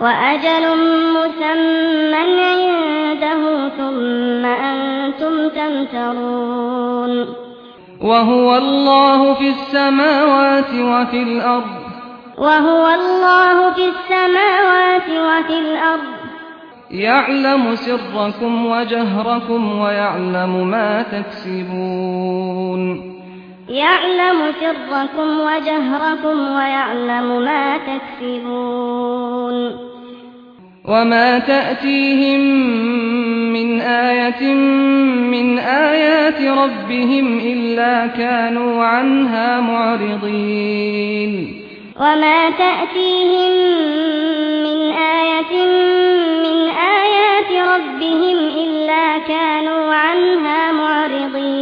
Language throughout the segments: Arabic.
وأجل مسمى عنده ثم أنتم تمترون وهو الله في السماوات وفي الأرض وهو الله في السماوات وفي الأرض يعلم سركم وجهركم ويعلم ما تكسبون يعلم سركم وجهركم ويعلم ما تكسبون. وما تأتيهم من آية من آيات ربهم إلا كانوا عنها معرضين. وما تأتيهم من آية من آيات ربهم إلا كانوا عنها معرضين.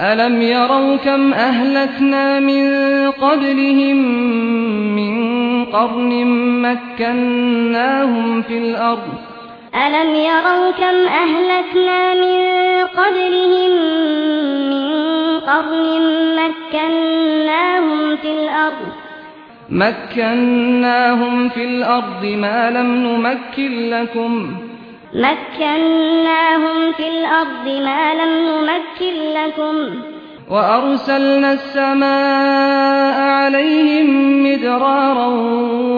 ألم يروا كم أهلكنا من قبلهم من قرن مكناهم في الأرض ألم يروا كم أهلكنا من قبلهم من قرن مكناهم في الأرض مكناهم في الأرض ما لم نمكن لكم مكناهم في الأرض ما لم نمكن لكم. وأرسلنا السماء عليهم مدرارا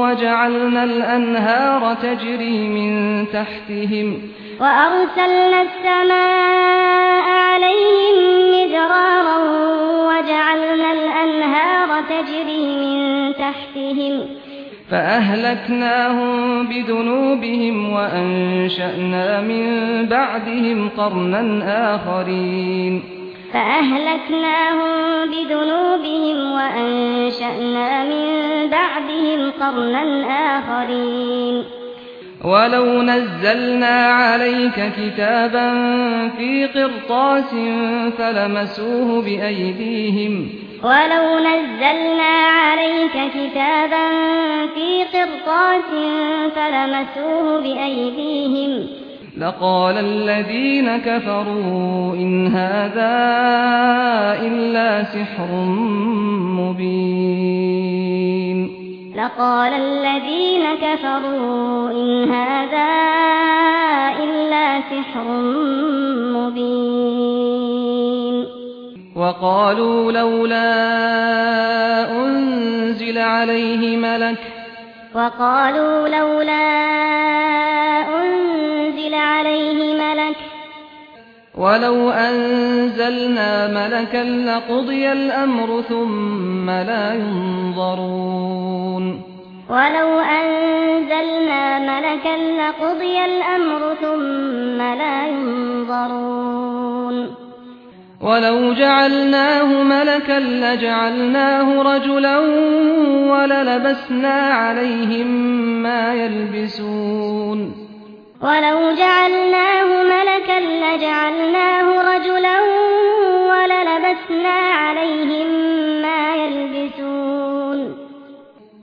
وجعلنا الأنهار تجري من تحتهم. وأرسلنا السماء عليهم مدرارا وجعلنا الأنهار تجري من تحتهم. فأهلكناهم بذنوبهم وأنشأنا من بعدهم قرنا آخرين فأهلكناهم بذنوبهم وأنشأنا من بعدهم قرنا آخرين ولو نزلنا عليك كتابا في قرطاس فلمسوه بأيديهم ولو نزلنا عليك كتابا في قرطات فلمسوه بأيديهم. لقال الذين كفروا إن هذا إلا سحر مبين. لقال الذين كفروا إن هذا إلا سحر مبين. وقالوا لولا أنزل عليه ملك. وقالوا لولا أنزل عليه ملك. ولو أنزلنا ملكا لقضي الأمر ثم لا ينظرون. ولو أنزلنا ملكا لقضي الأمر ثم لا ينظرون. ولو جعلناه ملكا لجعلناه رجلا وللبسنا عليهم ما يلبسون ولو جعلناه ملكا لجعلناه رجلا وللبسنا عليهم ما يلبسون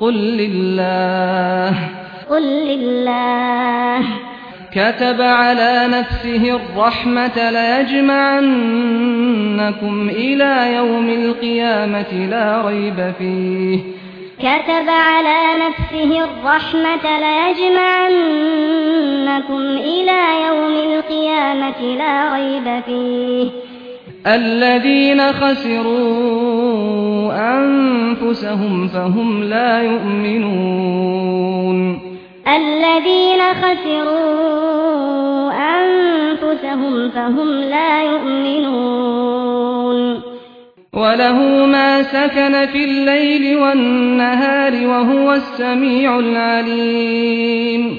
قل لله. قل لله. كتب على نفسه الرحمة ليجمعنكم إلى يوم القيامة لا ريب فيه. كتب على نفسه الرحمة ليجمعنكم إلى يوم القيامة لا ريب فيه. الذين خسروا أنفسهم فهم لا يؤمنون. الذين خسروا أنفسهم فهم لا يؤمنون. وله ما سكن في الليل والنهار وهو السميع العليم.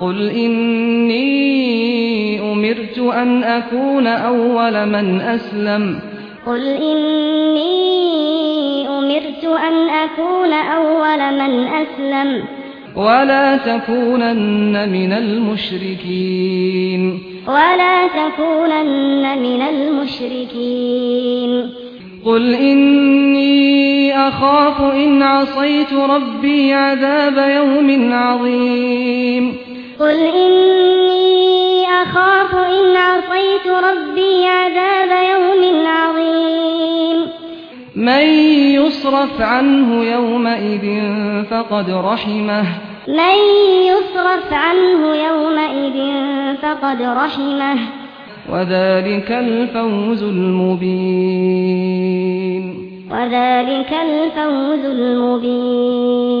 قل إني أمرت أن أكون أول من أسلم. قل إني أمرت أن أكون أول من أسلم. ولا تكونن من المشركين. ولا تكونن من المشركين. قل إني أخاف إن عصيت ربي عذاب يوم عظيم. قل إني أخاف إن عصيت ربي عذاب يوم عظيم. من يصرف عنه يومئذ فقد رحمه. من يصرف عنه يومئذ فقد رحمه. وذلك الفوز المبين. وذلك الفوز المبين.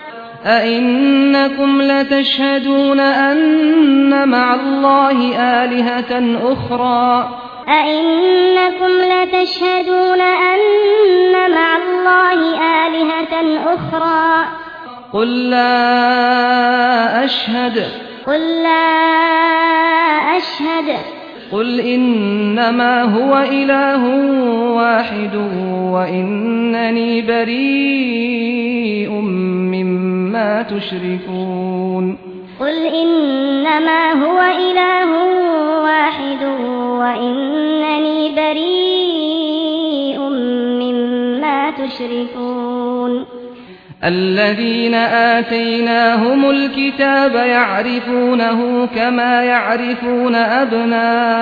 أئنكم لتشهدون أن مع الله آلهة أخرى؟ أئنكم لتشهدون أن مع الله آلهة أخرى؟ قل لا أشهد. قل لا أشهد. قل إنما هو إله واحد وإنني بريء مما مما تشركون قل إنما هو إله واحد وإنني بريء مما تشركون. الذين آتيناهم الكتاب يعرفونه كما يعرفون أبناءهم.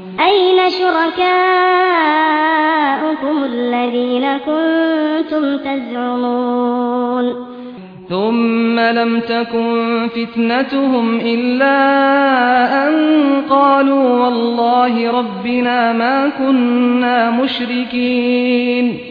أين شركاؤكم الذين كنتم تزعمون؟ ثم لم تكن فتنتهم إلا أن قالوا والله ربنا ما كنا مشركين.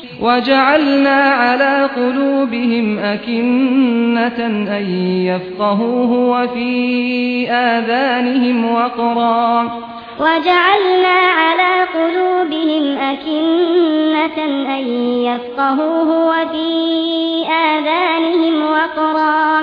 وجعلنا على قلوبهم أكنة أن يفقهوه وفي آذانهم وقرا. وجعلنا على قلوبهم أكنة أن يفقهوه وفي آذانهم وقرا.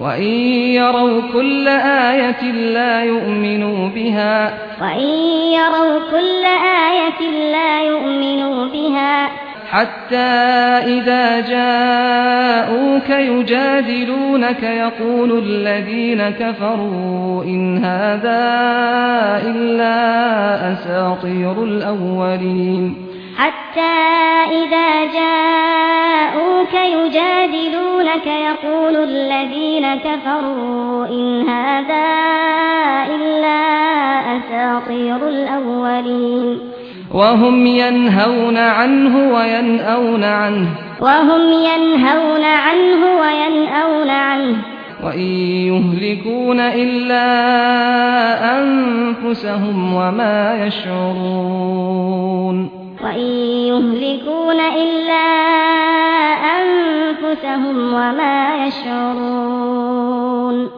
وَإِن يَرَوْا كُلَّ آيَةٍ لَّا يُؤْمِنُوا بِهَا. وَإِن يَرَوْا كُلَّ آيَةٍ لَّا يُؤْمِنُوا بِهَا. حتى إذا جاءوك يجادلونك يقول الذين كفروا إن هذا إلا أساطير الأولين. حتى إذا جاءوك يجادلونك يقول الذين كفروا إن هذا إلا أساطير الأولين. وهم ينهون عنه وينأون عنه. وهم ينهون عنه وينأون عنه. وإن يهلكون إلا أنفسهم وما يشعرون. وإن يهلكون إلا أنفسهم وما يشعرون.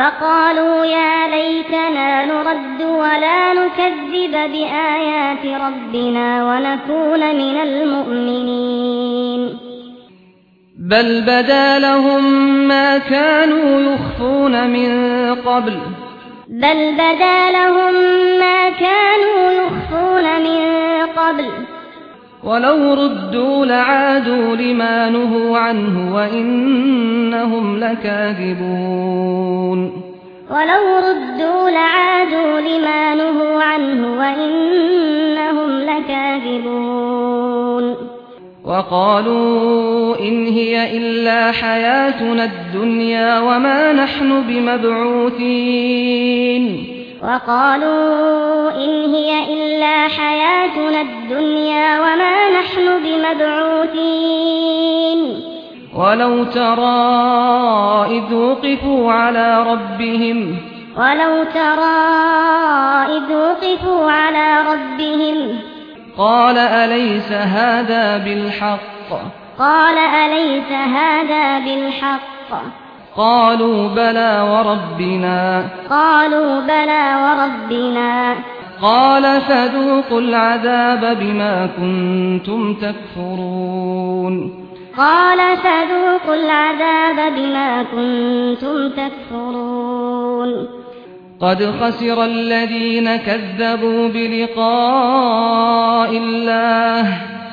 فقالوا يا ليتنا نرد ولا نكذب بآيات ربنا ونكون من المؤمنين. بل بدا لهم ما كانوا يخفون من قبل. بل بدا لهم ما كانوا يخفون من قبل. ولو ردوا لعادوا لما نهوا عنه وإنهم لكاذبون ولو ردوا لعادوا لما نهوا عنه وإنهم لكاذبون وقالوا إن هي إلا حياتنا الدنيا وما نحن بمبعوثين وقالوا إن هي إلا حياتنا الدنيا وما نحن بمبعوثين. ولو ترى إذ وقفوا على ربهم ولو ترى إذ وقفوا على ربهم. قال أليس هذا بالحق؟ قال أليس هذا بالحق؟ قالوا بلى وربنا. قالوا بلى وربنا. قال فذوقوا العذاب بما كنتم تكفرون. قال فذوقوا العذاب بما كنتم تكفرون. قد خسر الذين كذبوا بلقاء الله.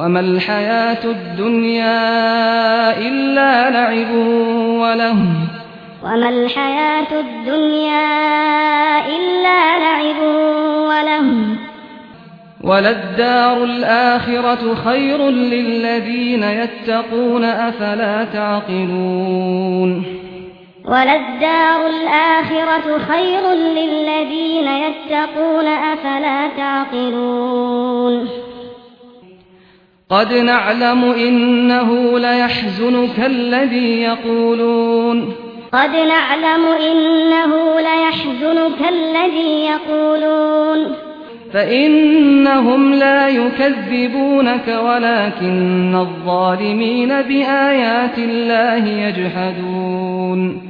وما الحياة الدنيا إلا لعب وله وما الحياة الدنيا إلا لعب وله وللدار الآخرة خير للذين يتقون أفلا تعقلون وللدار الآخرة خير للذين يتقون أفلا تعقلون قد نعلم إنه ليحزنك الذي يقولون. قد نعلم إنه ليحزنك الذي يقولون. فإنهم لا يكذبونك ولكن الظالمين بآيات الله يجحدون.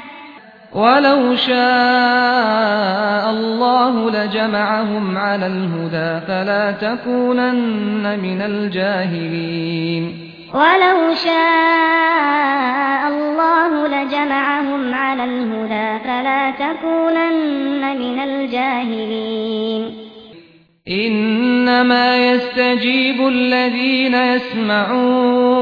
ولو شاء الله لجمعهم على الهدى فلا تكونن من الجاهلين. ولو شاء الله لجمعهم على الهدى فلا تكونن من الجاهلين. إنما يستجيب الذين يسمعون.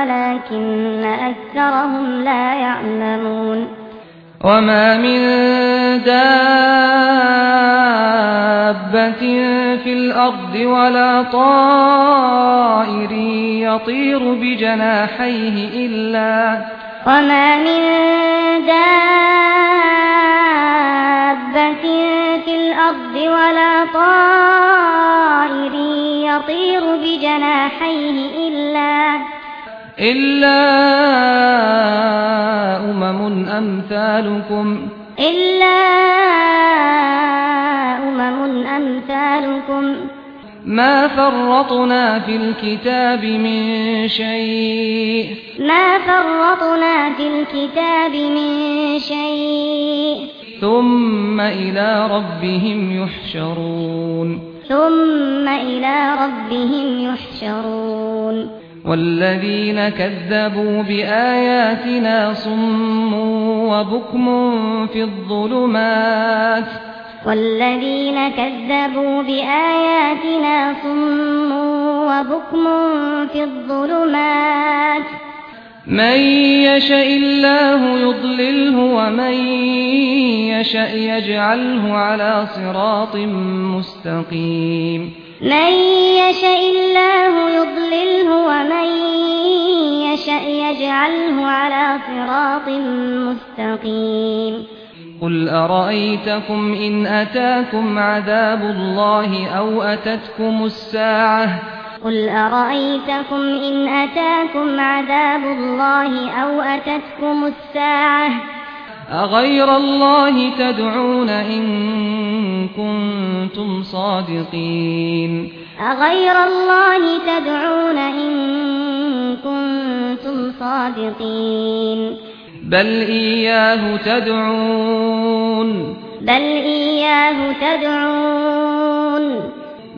ولكن أكثرهم لا يعلمون. وما من دابة في الأرض ولا طائر يطير بجناحيه إلا وما من دابة في الأرض ولا طائر يطير بجناحيه إلا إلا أمم أمثالكم إلا أمم أمثالكم ما فرطنا في الكتاب من شيء ما فرطنا في الكتاب من شيء ثم إلى ربهم يحشرون ثم إلى ربهم يحشرون والذين كذبوا بآياتنا صم وبكم في الظلمات والذين كذبوا بآياتنا صم وبكم في الظلمات من يشاء الله يضلله ومن يشاء يجعله على صراط مستقيم من يشاء الله يضلله ومن يشاء يجعله على صراط مستقيم. قل أرأيتكم إن أتاكم عذاب الله أو أتتكم الساعة؟ قل أرأيتكم إن أتاكم عذاب الله أو أتتكم الساعة؟ أغير الله تدعون إن كنتم صادقين أغير الله تدعون إن كنتم صادقين بل إياه تدعون بل إياه تدعون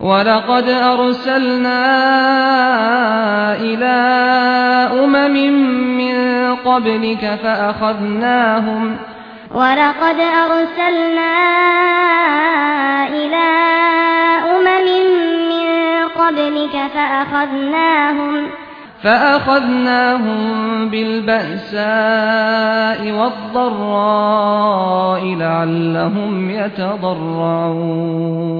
ولقد أرسلنا إلى أمم من قبلك فأخذناهم ولقد أرسلنا إلى أمم من قبلك فأخذناهم فأخذناهم بالبأساء والضراء لعلهم يتضرعون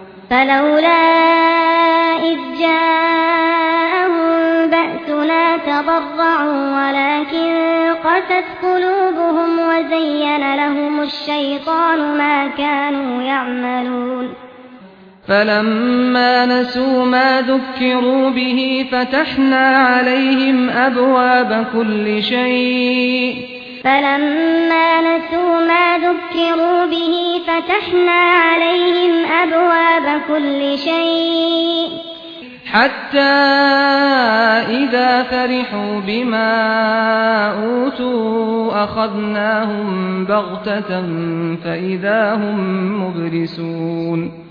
فلولا إذ جاءهم بأسنا تضرعوا ولكن قست قلوبهم وزين لهم الشيطان ما كانوا يعملون. فَلَمَّا نَسُوا مَا ذُكِّرُوا بِهِ فَتَحْنَا عَلَيْهِمْ أَبْوَابَ كُلِّ شَيْءٍ فلما نسوا ما ذكروا به فتحنا عليهم أبواب كل شيء. حتى إذا فرحوا بما أوتوا أخذناهم بغتة فإذا هم مُبْلِسُونَ.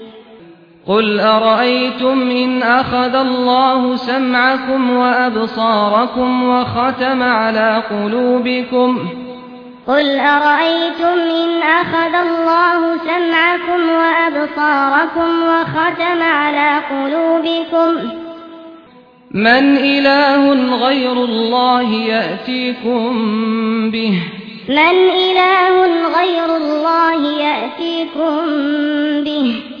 قل أرأيتم إن أخذ الله سمعكم وأبصاركم وختم على قلوبكم قل أرأيتم إن أخذ الله سمعكم وأبصاركم وختم على قلوبكم من إله غير الله يأتيكم به من إله غير الله يأتيكم به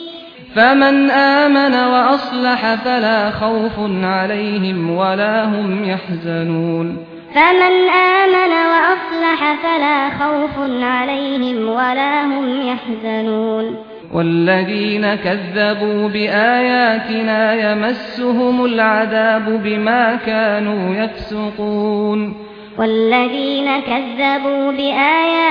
فمن آمن وأصلح فلا خوف عليهم ولا هم يحزنون. فمن آمن وأصلح فلا خوف عليهم ولا هم يحزنون. والذين كذبوا بآياتنا يمسهم العذاب بما كانوا يفسقون. والذين كذبوا بآياتنا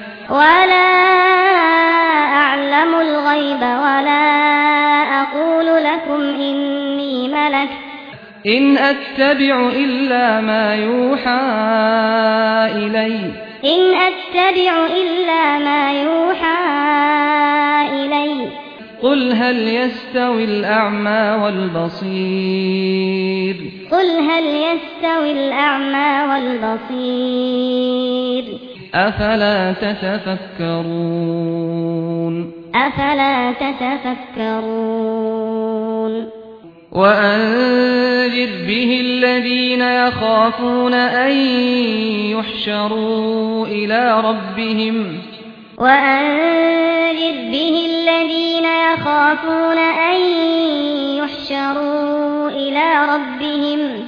ولا أعلم الغيب ولا أقول لكم إني ملك. إن أتبع إلا ما يوحى إلي. إن أتبع إلا ما يوحى إلي. قل هل يستوي الأعمى والبصير؟ قل هل يستوي الأعمى والبصير؟ أفلا تتفكرون؟ أفلا تتفكرون؟ وأنذر به الذين يخافون أن يحشروا إلى ربهم. وأنذر به الذين يخافون أن يحشروا إلى ربهم.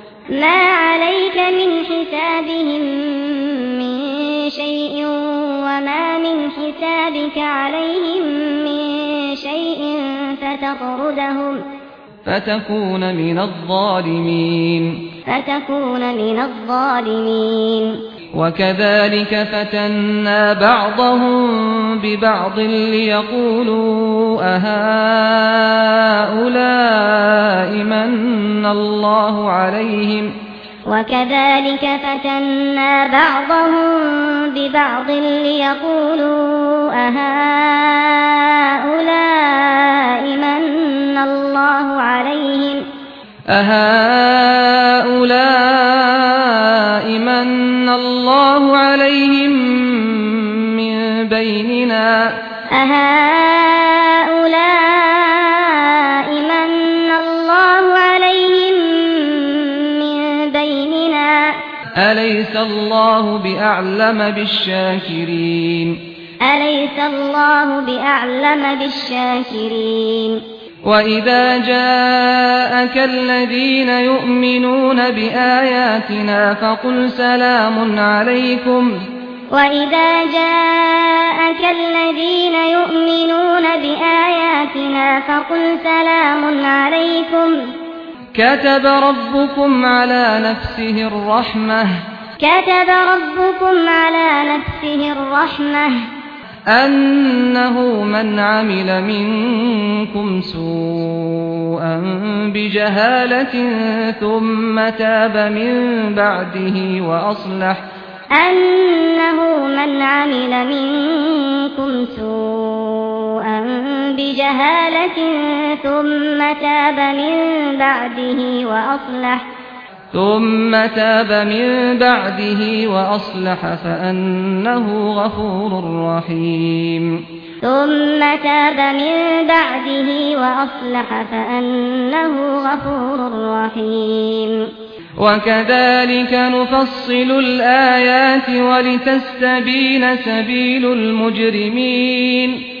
ما عليك من حسابهم من شيء وما من حسابك عليهم من شيء فتطردهم فتكون من الظالمين. فتكون من الظالمين. وكذلك فتنا بعضهم ببعض ليقولوا أهؤلاء من الله عليهم وكذلك فتنا بعضهم ببعض ليقولوا أهؤلاء من الله عليهم أهؤلاء من الله عليهم من بيننا أهؤلاء أليس الله بأعلم بالشاكرين؟ أليس الله بأعلم بالشاكرين؟ وإذا جاءك الذين يؤمنون بآياتنا فقل سلام عليكم. وإذا جاءك الذين يؤمنون بآياتنا فقل سلام عليكم. كتب ربكم على نفسه الرحمة كتب ربكم على نفسه الرحمة أنه من عمل منكم سوءا بجهالة ثم تاب من بعده وأصلح أنه من عمل منكم سوءا بجهالة ثم تاب من بعده وأصلح. ثم تاب من بعده وأصلح فأنه غفور رحيم. ثم تاب من بعده وأصلح فأنه غفور رحيم. وكذلك نفصل الآيات ولتستبين سبيل المجرمين.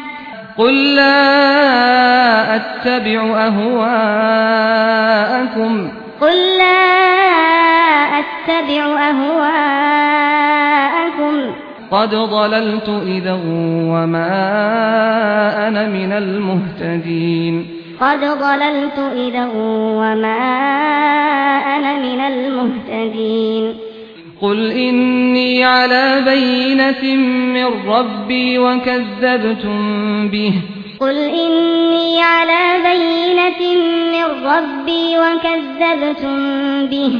قل لا أتبع أهواءكم. قل لا أتبع أهواءكم. قد ضللت إذا وما أنا من المهتدين. قد ضللت إذا وما أنا من المهتدين. قل إني على بينة من ربي وكذبتم به قل إني على بينة من ربي وكذبتم به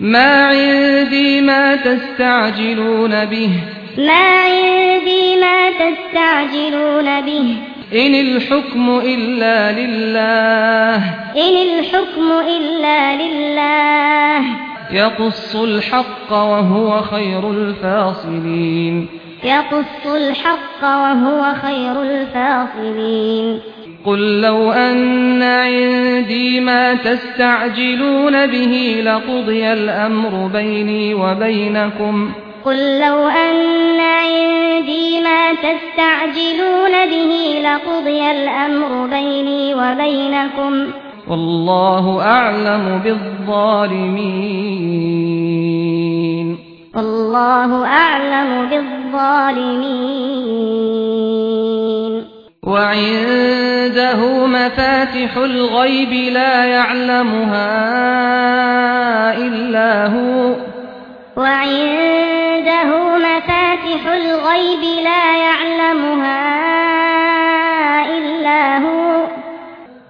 ما عندي ما تستعجلون به ما عندي ما تستعجلون به إن الحكم إلا لله إن الحكم إلا لله يقص الحق وهو خير الفاصلين. يقص الحق وهو خير الفاصلين. قل لو أن عندي ما تستعجلون به لقضي الأمر بيني وبينكم. قل لو أن عندي ما تستعجلون به لقضي الأمر بيني وبينكم. والله اعلم بالظالمين الله اعلم بالظالمين وعنده مفاتح الغيب لا يعلمها الا هو وعنده مفاتح الغيب لا يعلمها الا هو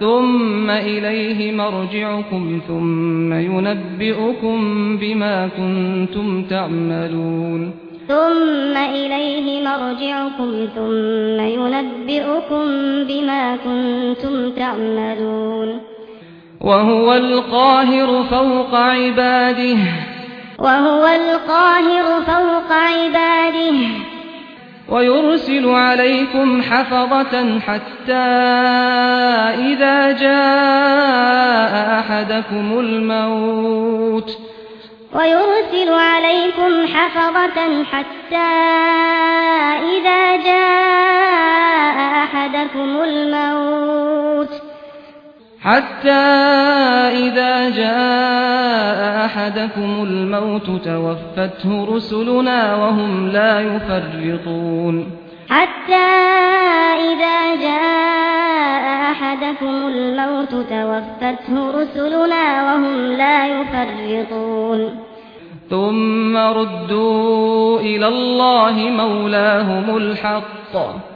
ثم إليه مرجعكم ثم ينبئكم بما كنتم تعملون ثم إليه مرجعكم ثم ينبئكم بما كنتم تعملون وهو القاهر فوق عباده وهو القاهر فوق عباده ويرسل عليكم حفظة حتى إذا جاء أحدكم الموت ويرسل عليكم حفظة حتى إذا جاء أحدكم الموت حتى إذا جاء أحدكم الموت توفته رسلنا وهم لا يفرطون. حتى إذا جاء أحدكم الموت توفته رسلنا وهم لا يفرطون. ثم ردوا إلى الله مولاهم الحق. ثم ردوا إلى الله مولاهم الحق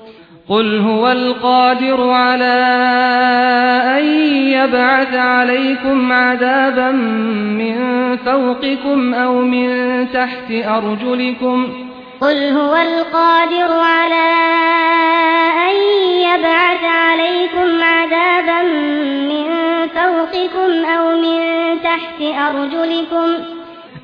قل هو القادر على أن يبعث عليكم عذابا من فوقكم أو من تحت أرجلكم قل هو القادر على أن يبعث عليكم عذابا من فوقكم أو من تحت أرجلكم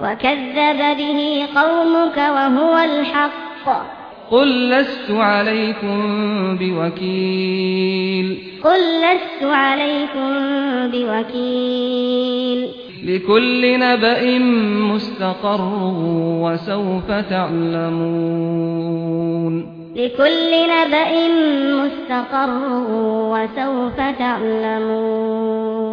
وكذب به قومك وهو الحق. قل لست عليكم بوكيل. قل لست عليكم بوكيل. لكل نبأ مستقر وسوف تعلمون. لكل نبأ مستقر وسوف تعلمون.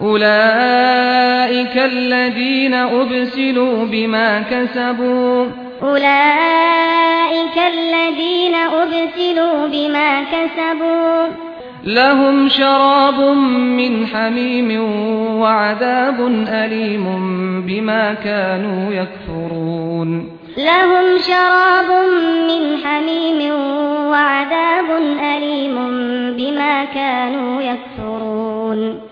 أولئك الذين أبسلوا بما كسبوا. أولئك الذين أبسلوا بما كسبوا. لهم شراب من حميم وعذاب أليم بما كانوا يكفرون. لهم شراب من حميم وعذاب أليم بما كانوا يكفرون.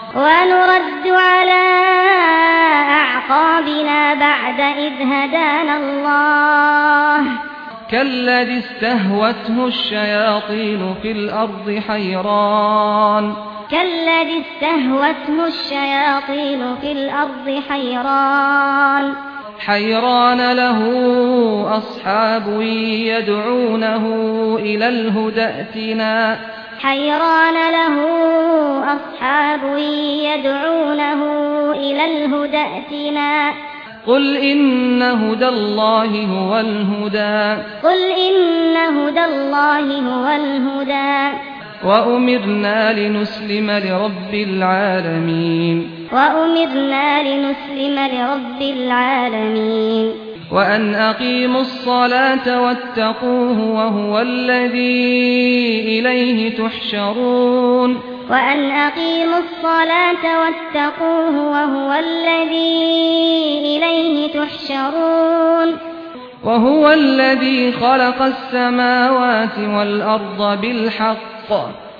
ونرد على أعقابنا بعد إذ هدانا الله. كالذي استهوته الشياطين في الأرض حيران. كالذي استهوته الشياطين في الأرض حيران. حيران له أصحاب يدعونه إلى الهدى ائتنا حيران له أصحاب يدعونه إلى الهدى اتنا قل إن هدى الله هو الهدى قل إن هدى الله هو الهدى وأمرنا لنسلم لرب العالمين وأمرنا لنسلم لرب العالمين وأن أقيموا الصلاة واتقوه وهو الذي إليه تحشرون وأن أقيموا الصلاة واتقوه وهو الذي إليه تحشرون وهو الذي خلق السماوات والأرض بالحق.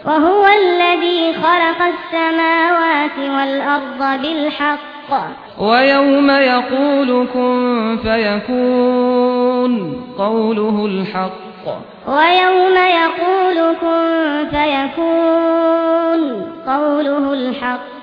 وهو الذي خلق السماوات والأرض بالحق. ويوم يقول كن فيكون قوله الحق. ويوم يقول كن فيكون قوله الحق.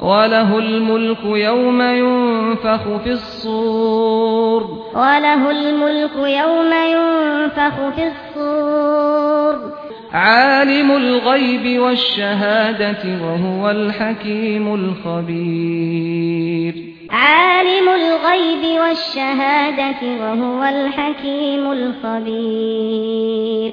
وله الملك يوم ينفخ في الصور. وله الملك يوم ينفخ في الصور. عالم الغيب والشهادة وهو الحكيم الخبير. عالم الغيب والشهادة وهو الحكيم الخبير.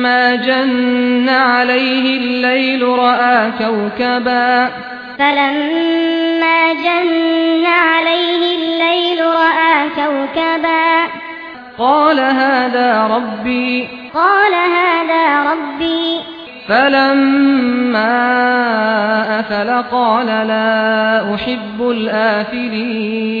فلما جن عليه الليل رأى كوكبا فلما جن عليه الليل رأى كوكبا قال هذا ربي قال هذا ربي فلما أفل قال لا أحب الآفلين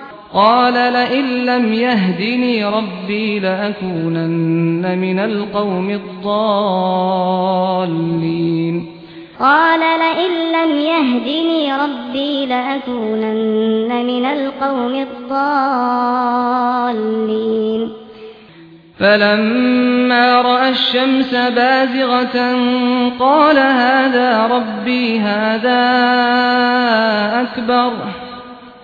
قال لئن لم يهدني ربي لأكونن من القوم الضالين. قال لئن لم يهدني ربي لأكونن من القوم الضالين. فلما رأى الشمس بازغة قال هذا ربي هذا أكبر.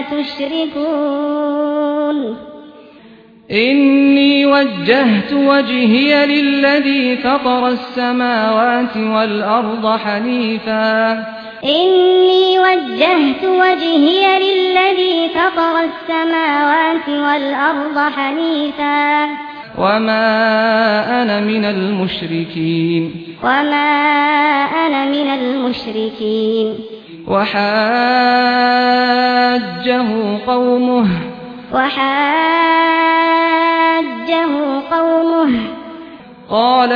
تشركون. إني وجهت وجهي للذي فطر السماوات والأرض حنيفا. إني وجهت وجهي للذي فطر السماوات والأرض حنيفا. وما أنا من المشركين. وما أنا من المشركين. وحاجه قومه وحاجه قومه قال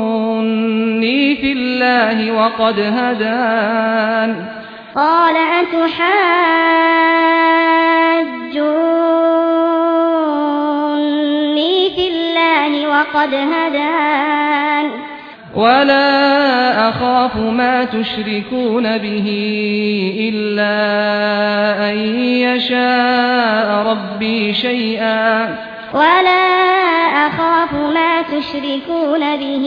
أتحاجوني في الله وقد هدان قال أتحاجوني في لله وقد هدان. ولا أخاف ما تشركون به إلا أن يشاء ربي شيئا. ولا أخاف ما تشركون به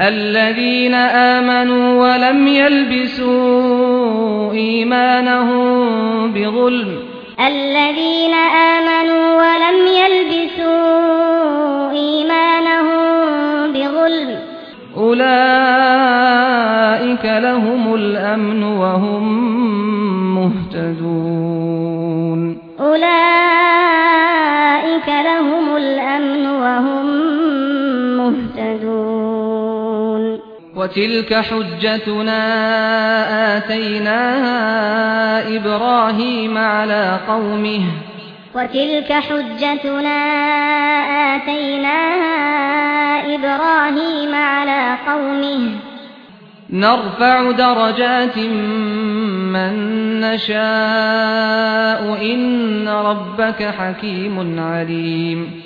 الذين آمنوا ولم يلبسوا إيمانهم بظلم. الذين آمنوا ولم يلبسوا إيمانهم بظلم. أولئك لهم الأمن وهم مهتدون. أولئك لهم الأمن وهم مهتدون. وتلك حجتنا آتيناها إبراهيم على قومه وتلك حجتنا آتيناها إبراهيم على قومه نرفع درجات من نشاء إن ربك حكيم عليم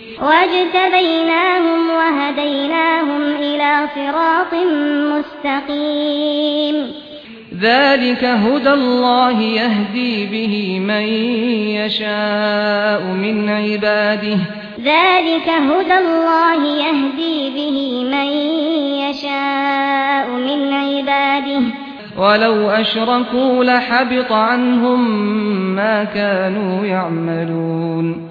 واجتبيناهم وهديناهم إلى صراط مستقيم ذلك هدى الله يهدي به من يشاء من عباده. ذلك هدى الله يهدي به من يشاء من عباده. ولو أشركوا لحبط عنهم ما كانوا يعملون.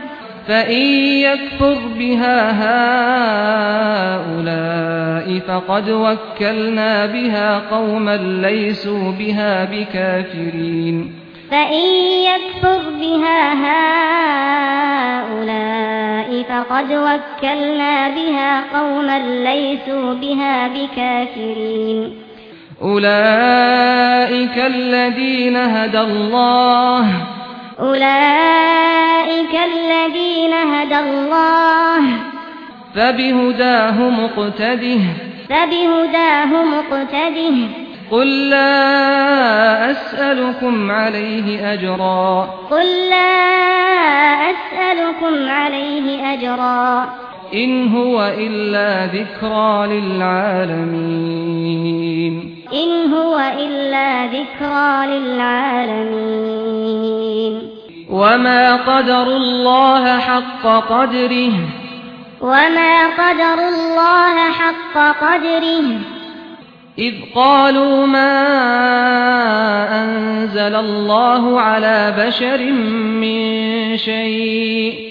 فإن يكفر بها هؤلاء فقد وكلنا بها قوما ليسوا بها بكافرين فإن يكفر بها هؤلاء فقد وكلنا بها قوما ليسوا بها بكافرين أولئك الذين هدى الله أولئك الذين هدى الله فبهداه مقتده فبهداه مقتده قل لا أسألكم عليه أجرا قل لا أسألكم عليه أجرا إن هو إلا ذكرى للعالمين. إن هو إلا ذكرى للعالمين. وما قدر الله حق قدره. وما قدر الله حق قدره. إذ قالوا ما أنزل الله على بشر من شيء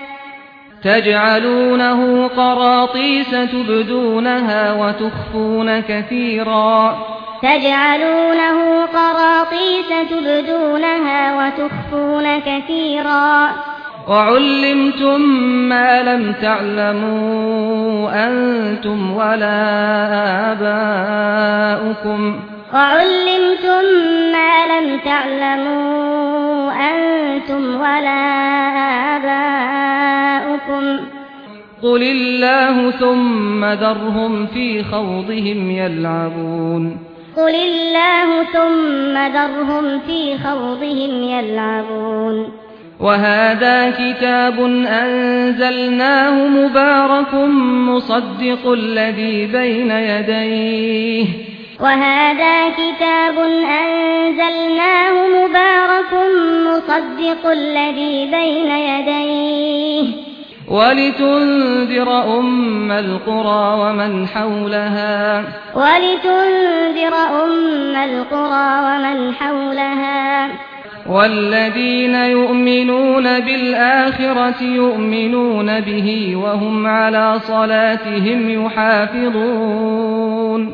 تجعلونه قراطيس تبدونها وتخفون كثيرا. تجعلونه قراطيس تبدونها وتخفون كثيرا. وعلمتم ما لم تعلموا أنتم ولا آباؤكم. وعلمتم ما لم تعلموا أنتم ولا آباؤكم. قل الله ثم ذرهم في خوضهم يلعبون قل الله ثم ذرهم في خوضهم يلعبون وهذا كتاب أنزلناه مبارك مصدق الذي بين يديه وهذا كتاب أنزلناه مبارك مصدق الذي بين يديه ولتنذر أم القرى ومن حولها. ولتنذر أم القرى ومن حولها. والذين يؤمنون بالآخرة يؤمنون به وهم على صلاتهم يحافظون.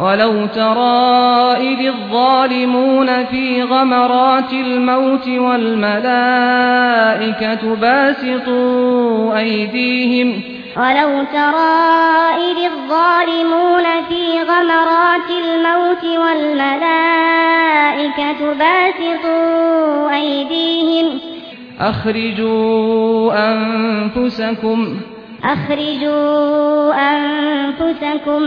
ولو ترى إذ الظالمون في غمرات الموت والملائكة باسطوا أيديهم ولو ترى إذ الظالمون في غمرات الموت والملائكة باسطوا أيديهم أخرجوا أنفسكم أخرجوا أنفسكم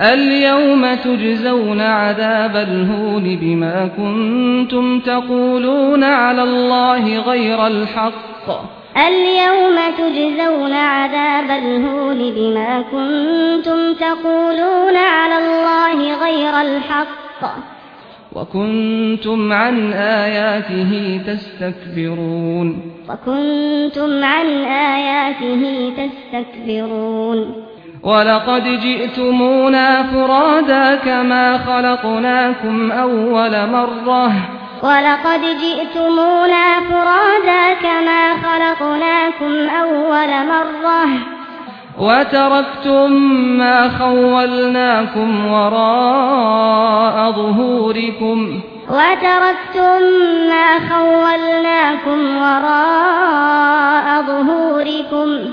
اليوم تجزون عذاب الهون بما كنتم تقولون على الله غير الحق. اليوم تجزون عذاب الهون بما كنتم تقولون على الله غير الحق. وكنتم عن آياته تستكبرون. وكنتم عن آياته تستكبرون. ولقد جئتمونا فرادا كما خلقناكم أول مرة. ولقد جئتمونا فرادا كما خلقناكم أول مرة. وتركتم ما خولناكم وراء ظهوركم. وتركتم ما خولناكم وراء ظهوركم.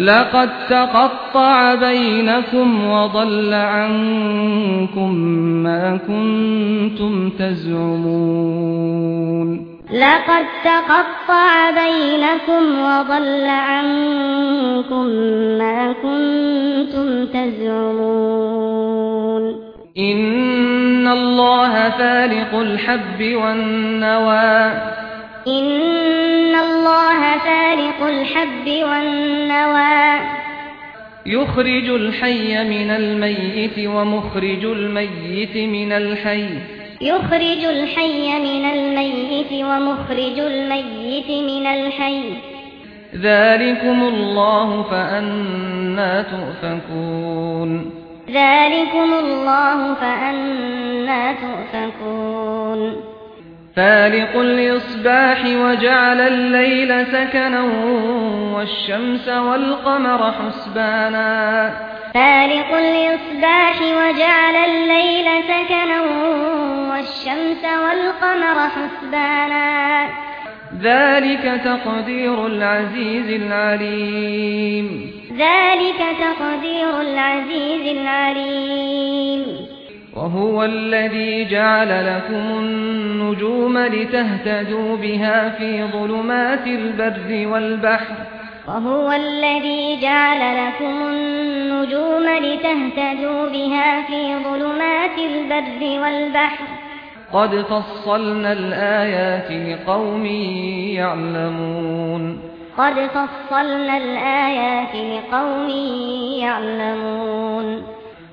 لقد تقطع بينكم وضل عنكم ما كنتم تزعمون. لقد تقطع بينكم وضل عنكم ما كنتم تزعمون. إن الله فالق الحب والنوى. الله فارق الحب والنوى. يخرج الحي من الميت ومخرج الميت من الحي. يخرج الحي من الميت ومخرج الميت من الحي. ذلكم الله فأنا تؤفكون. ذلكم الله فأنا تؤفكون. فالق الإصباح وجعل الليل سكنا والشمس والقمر حسبانا. فالق الإصباح وجعل الليل سكنا والشمس والقمر حسبانا. ذلك تقدير العزيز العليم. ذلك تقدير العزيز العليم. وهو الذي جعل لكم النجوم لتهتدوا بها في ظلمات البر والبحر. وهو الذي جعل لكم النجوم لتهتدوا بها في ظلمات البر والبحر. قد فصلنا الآيات لقوم يعلمون. قد فصلنا الآيات لقوم يعلمون.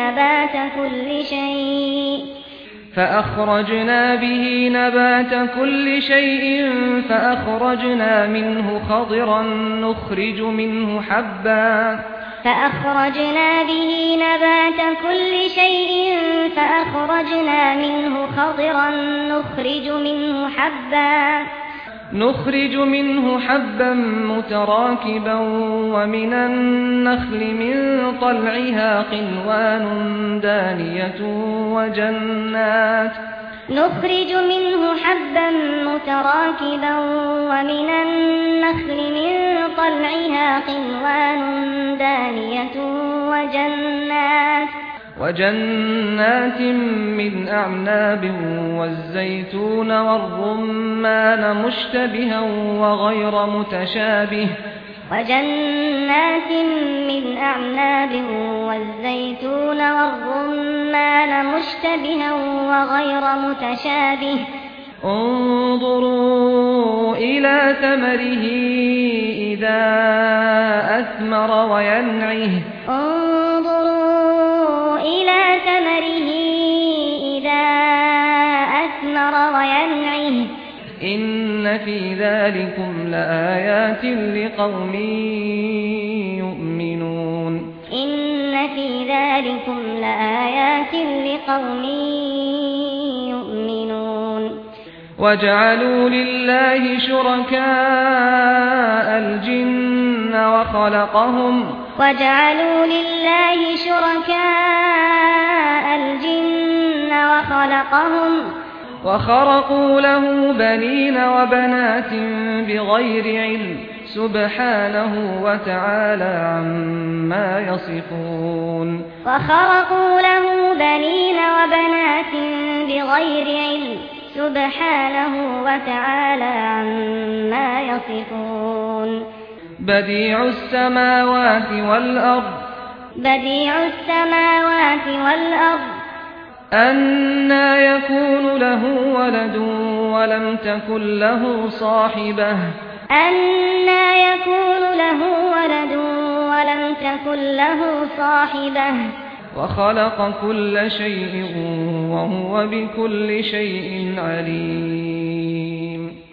نبات كل شيء. فأخرجنا به نبات كل شيء فأخرجنا منه خضرا نخرج منه حبا. فأخرجنا به نبات كل شيء فأخرجنا منه خضرا نخرج منه حبا. نخرج منه حبا متراكبا ومن النخل من طلعها قنوان دانية وجنات. نخرج منه حبا متراكبا ومن النخل من طلعها قنوان دانية وجنات. وجنات من أعناب والزيتون والرمان مشتبها وغير متشابه وجنات من أعناب والزيتون والرمان مشتبها وغير متشابه انظروا إلى ثمره إذا أثمر وينعه انظروا إلى ثمره إذا أثمر وينعه إن في ذلك لآيات لقوم يؤمنون. إن في ذلك لآيات لقوم يؤمنون. وجعلوا لله شركاء الجن وخلقهم. وجعلوا لله شركاء الجن وخلقهم. وخرقوا له بنين وبنات بغير علم. سبحانه وتعالى عما يصفون. وخرقوا له بنين وبنات بغير علم. سبحانه وتعالى عما يصفون. بديع السماوات والأرض بديع السماوات والأرض أن يكون له ولد ولم تكن له صاحبة أن يكون له ولد ولم تكن له صاحبة وخلق كل شيء وهو بكل شيء عليم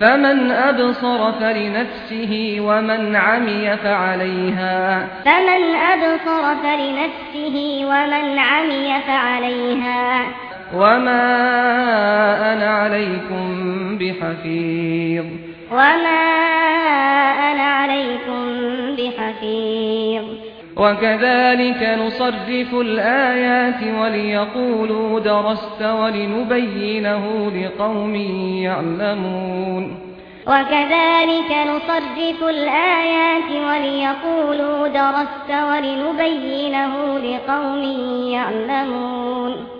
فمن ابصر فلنفسه ومن عمي فعليها فمن ابصر فلنفسه ومن عمي فعليها وما أنا عليكم بحفيظ وما أنا عليكم بحفيظ وكذلك نصرف الآيات وليقولوا درست ولنبينه لقوم يعلمون وكذلك نصرف الآيات وليقولوا درست ولنبينه لقوم يعلمون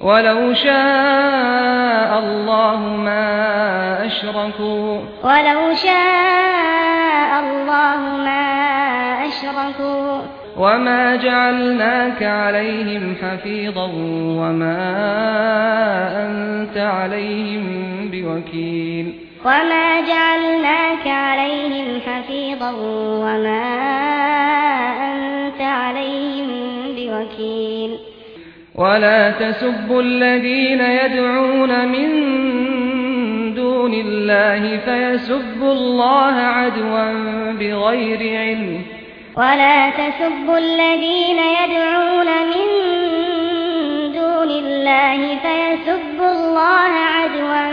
ولو شاء الله ما اشركوا ولو شاء الله ما اشركوا وما جعلناك عليهم حفيظا وما انت عليهم بوكيل وما جعلناك عليهم حفيظا وما انت عليهم بوكيل ولا تسبوا الذين يدعون من دون الله فيسبوا الله عدوا بغير علم. ولا تسبوا الذين يدعون من دون الله فيسبوا الله عدوا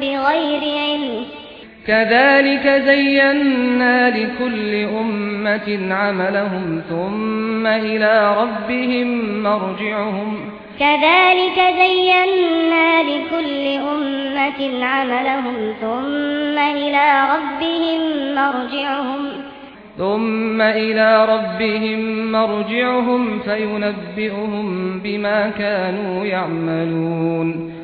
بغير علم. كذلك زينا لكل أمة عملهم ثم إلى ربهم مرجعهم. كذلك زينا لكل أمة عملهم ثم إلى ربهم مرجعهم. ثم إلى ربهم مرجعهم فينبئهم بما كانوا يعملون.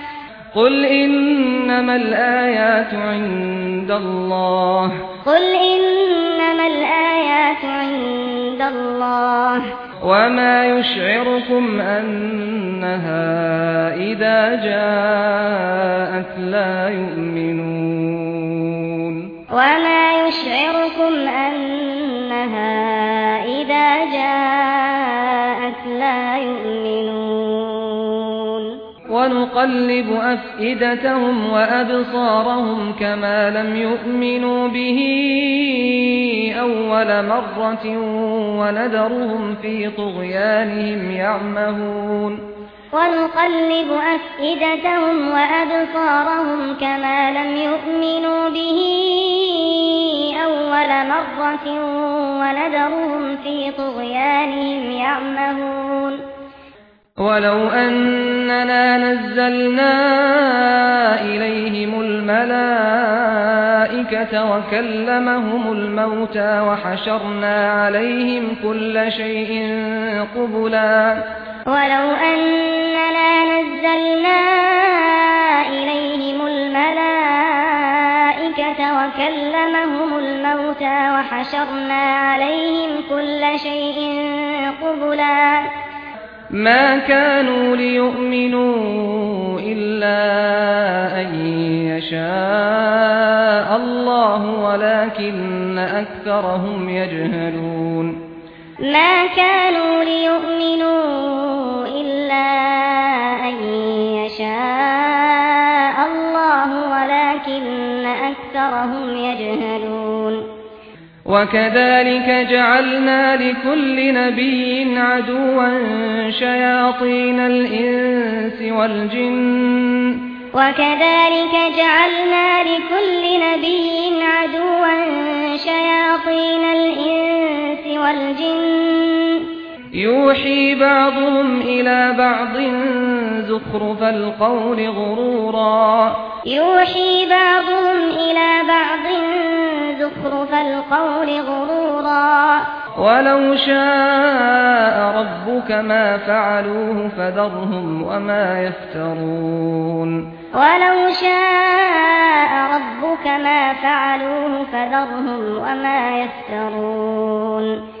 قل إنما الآيات عند الله. قل إنما الآيات عند الله. وما يشعركم أنها إذا جاءت لا يؤمنون. وما يشعركم أنها إذا جاءت لا يؤمنون. ونقلب أفئدتهم وأبصارهم كما لم يؤمنوا به أول مرة وندرهم في طغيانهم يعمهون. ونقلب أفئدتهم وأبصارهم كما لم يؤمنوا به أول مرة وندرهم في طغيانهم يعمهون. ولو أننا نزلنا إليهم الملائكة وكلمهم الموتى وحشرنا عليهم كل شيء قبلا. ولو أننا نزلنا إليهم الملائكة وكلمهم الموتى وحشرنا عليهم كل شيء قبلا. ما كانوا ليؤمنوا إلا أن يشاء الله ولكن أكثرهم يجهلون ما كانوا ليؤمنوا إلا أن يشاء الله ولكن أكثرهم يجهلون وكذلك جعلنا لكل نبي عدوا شياطين الإنس والجن وكذلك جعلنا لكل نبي عدوا شياطين الإنس والجن يوحي بعضهم إلى بعض زخرف القول غرورا. يوحي بعضهم إلى بعض زخرف القول غرورا. ولو شاء ربك ما فعلوه فذرهم وما يفترون. ولو شاء ربك ما فعلوه فذرهم وما يفترون.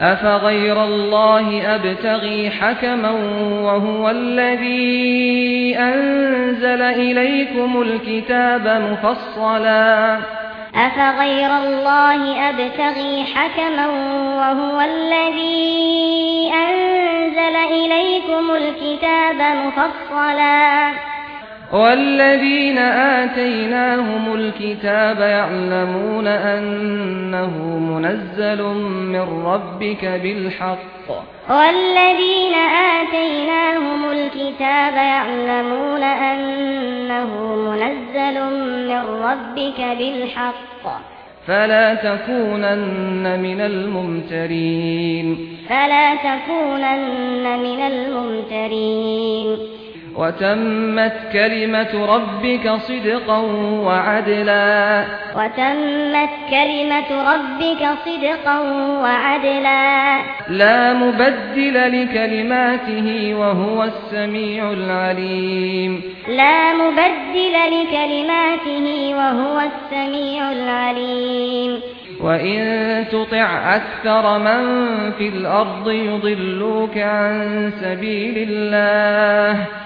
أفغير الله أبتغي حكما وهو الذي أنزل إليكم الكتاب مفصلا أفغير الله أبتغي حكما وهو الذي أنزل إليكم الكتاب مفصلا والذين آتيناهم الكتاب يعلمون أنه منزل من ربك بالحق. والذين آتيناهم الكتاب يعلمون أنه منزل من ربك بالحق. فلا تكونن من الممترين. فلا تكونن من الممترين. وتمت كلمة ربك صدقا وعدلا. وتمت كلمة ربك صدقا وعدلا. لا مبدل لكلماته وهو السميع العليم. لا مبدل لكلماته وهو السميع العليم. وَإِن تُطِعْ أَكْثَرَ مَن فِي الْأَرْضِ يُضِلُّوكَ عَن سَبِيلِ اللَّهِ.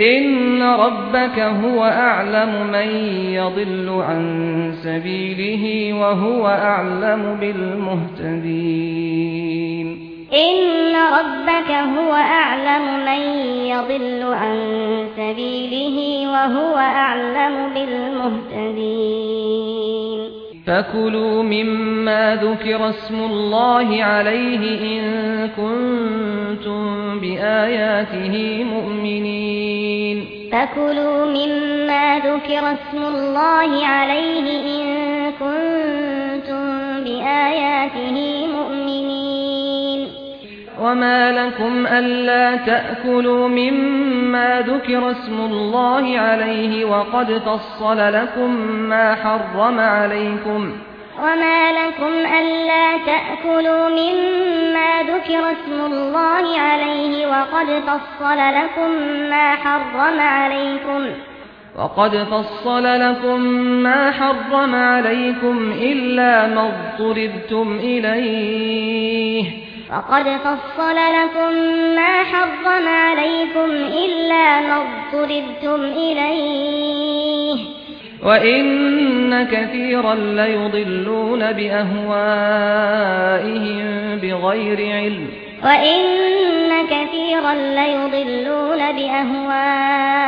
ان ربك هو اعلم من يضل عن سبيله وهو اعلم بالمهتدين ان ربك هو اعلم من يضل عن سبيله وهو اعلم بالمهتدين فَكُلُوا مِمَّا ذُكِرَ اسْمُ اللَّهِ عَلَيْهِ إِن كُنتُم بِآيَاتِهِ مُؤْمِنِينَ فَكُلُوا مِمَّا ذُكِرَ اسْمُ اللَّهِ عَلَيْهِ إِن كُنتُم بِآيَاتِهِ مُؤْمِنِينَ وما لكم ألا تأكلوا مما ذكر اسم الله عليه وقد فصل لكم ما حرم عليكم وما لكم ألا تأكلوا مما ذكر اسم الله عليه وقد فصل لكم ما حرم عليكم وقد فصل لكم ما حرم عليكم إلا ما اضطربتم إليه وقد فصل لكم ما حرم عليكم إلا ما اضطردتم إليه وإن كثيرا ليضلون بأهوائهم بغير علم وإن كثيرا ليضلون بأهوائهم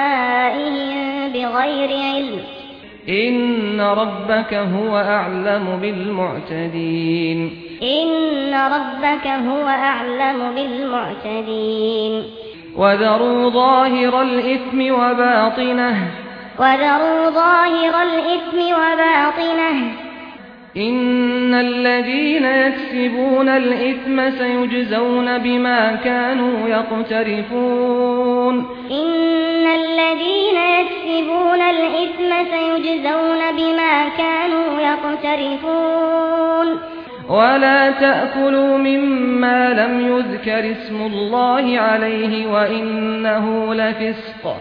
بغير علم ان ربك هو اعلم بالمعتدين ان ربك هو اعلم بالمعتدين وذروا ظاهر الاثم وباطنه وذروا ظاهر الاثم وباطنه ان الذين يكسبون الاثم سيجزون بما كانوا يقترفون ان الذين يكسبون الاثم سيجزون بما كانوا يقترفون ولا تاكلوا مما لم يذكر اسم الله عليه وانه لفسق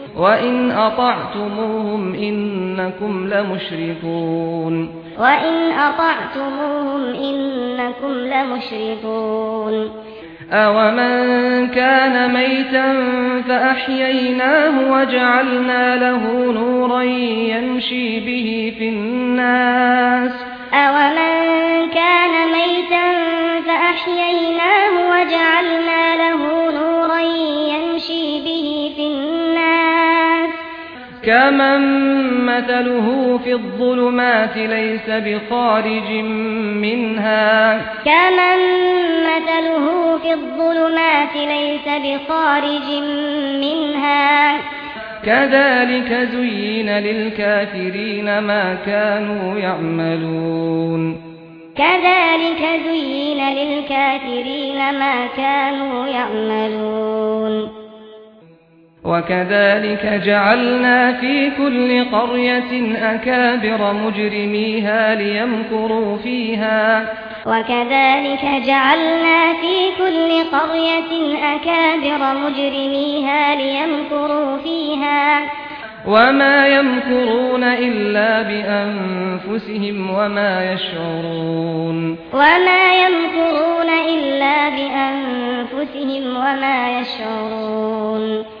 وَإِنْ أَطَعْتُمُوهُمْ إِنَّكُمْ لَمُشْرِكُونَ وَإِنْ أَطَعْتُمُوهُمْ إِنَّكُمْ لَمُشْرِكُونَ أَوَمَنْ كَانَ مَيْتًا فَأَحْيَيْنَاهُ وَجَعَلْنَا لَهُ نُورًا يَمْشِي بِهِ فِي النَّاسِ أَوَمَنْ كَانَ مَيْتًا فَأَحْيَيْنَاهُ وَجَعَلْنَا لَهُ كمن مثله في الظلمات ليس بخارج منها كمن مثله في الظلمات ليس بخارج منها كذلك زين للكافرين ما كانوا يعملون كذلك زين للكافرين ما كانوا يعملون وكذلك جعلنا في كل قرية أكابر مجرميها ليمكروا فيها. وكذلك جعلنا في كل قرية أكابر مجرميها ليمكروا فيها. وما يمكرون إلا بأنفسهم وما يشعرون. وما يمكرون إلا بأنفسهم وما يشعرون.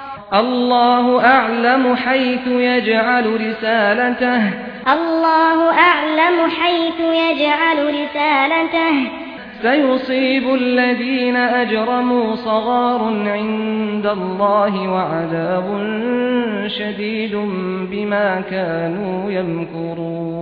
الله اعلم حيث يجعل رسالته الله اعلم حيث يجعل رسالته سيصيب الذين اجرموا صغار عند الله وعذاب شديد بما كانوا يمكرون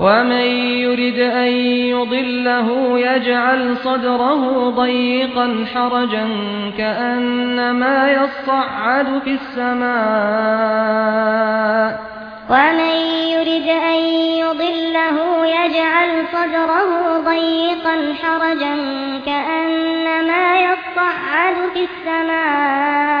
ومن يرد أن يضله يجعل صدره ضيقا حرجا كأنما يصعد في السماء ومن يرد أن يضله يجعل صدره ضيقا حرجا كأنما يصعد في السماء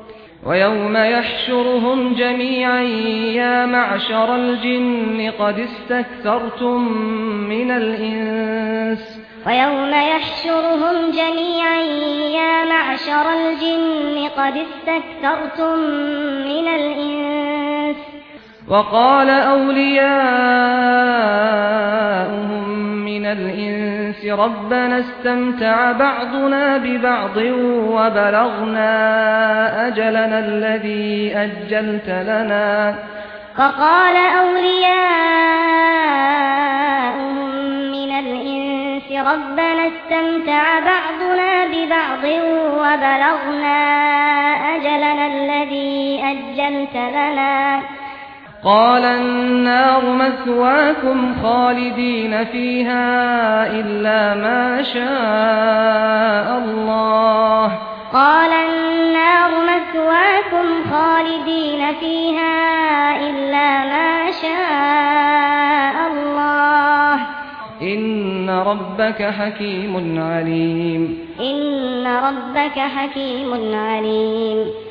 وَيَوْمَ يَحْشُرُهُمْ جَمِيعًا يَا مَعْشَرَ الْجِنِّ قَدِ اسْتَكْثَرْتُمْ مِنَ الْإِنسِ وَيَوْمَ يَحْشُرُهُمْ جَمِيعًا يَا مَعْشَرَ الْجِنِّ قَدِ اسْتَكْثَرْتُمْ مِنَ الْإِنسِ وَقَالَ أَوْلِيَاؤُهُمْ من الإنس ربنا استمتع بعضنا ببعض وبلغنا أجلنا الذي أجلت لنا. فقال أولياء من الإنس ربنا استمتع بعضنا ببعض وبلغنا أجلنا الذي أجلت لنا. قال النار مسواكم خالدين فيها إلا ما شاء الله. قال النار مسواكم خالدين فيها إلا ما شاء الله. إن ربك حكيم عليم. إن ربك حكيم عليم.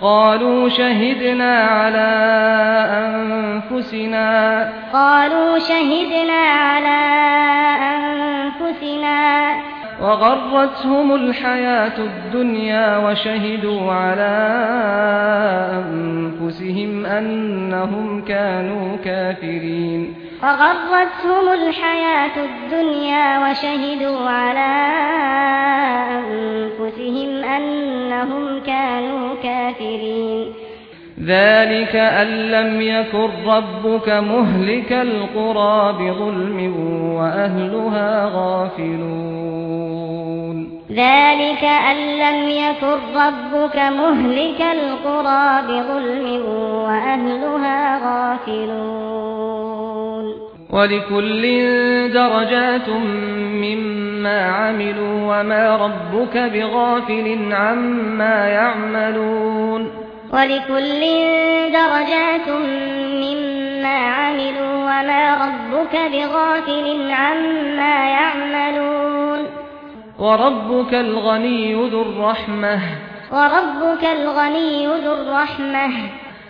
قالوا شهدنا على أنفسنا. قالوا شهدنا على أنفسنا. وغرتهم الحياة الدنيا وشهدوا على أنفسهم أنهم كانوا كافرين. فغرتهم الحياة الدنيا وشهدوا على أنفسهم أنهم كانوا كافرين. ذلك أن لم يكن ربك مهلك القرى بظلم وأهلها غافلون. ذلك أن لم يكن ربك مهلك القرى بظلم وأهلها غافلون. ولكل درجات مما عملوا وما ربك بغافل عما يعملون ولكل درجات مما عملوا وما ربك بغافل عما يعملون وربك الغني ذو الرحمة وربك الغني ذو الرحمة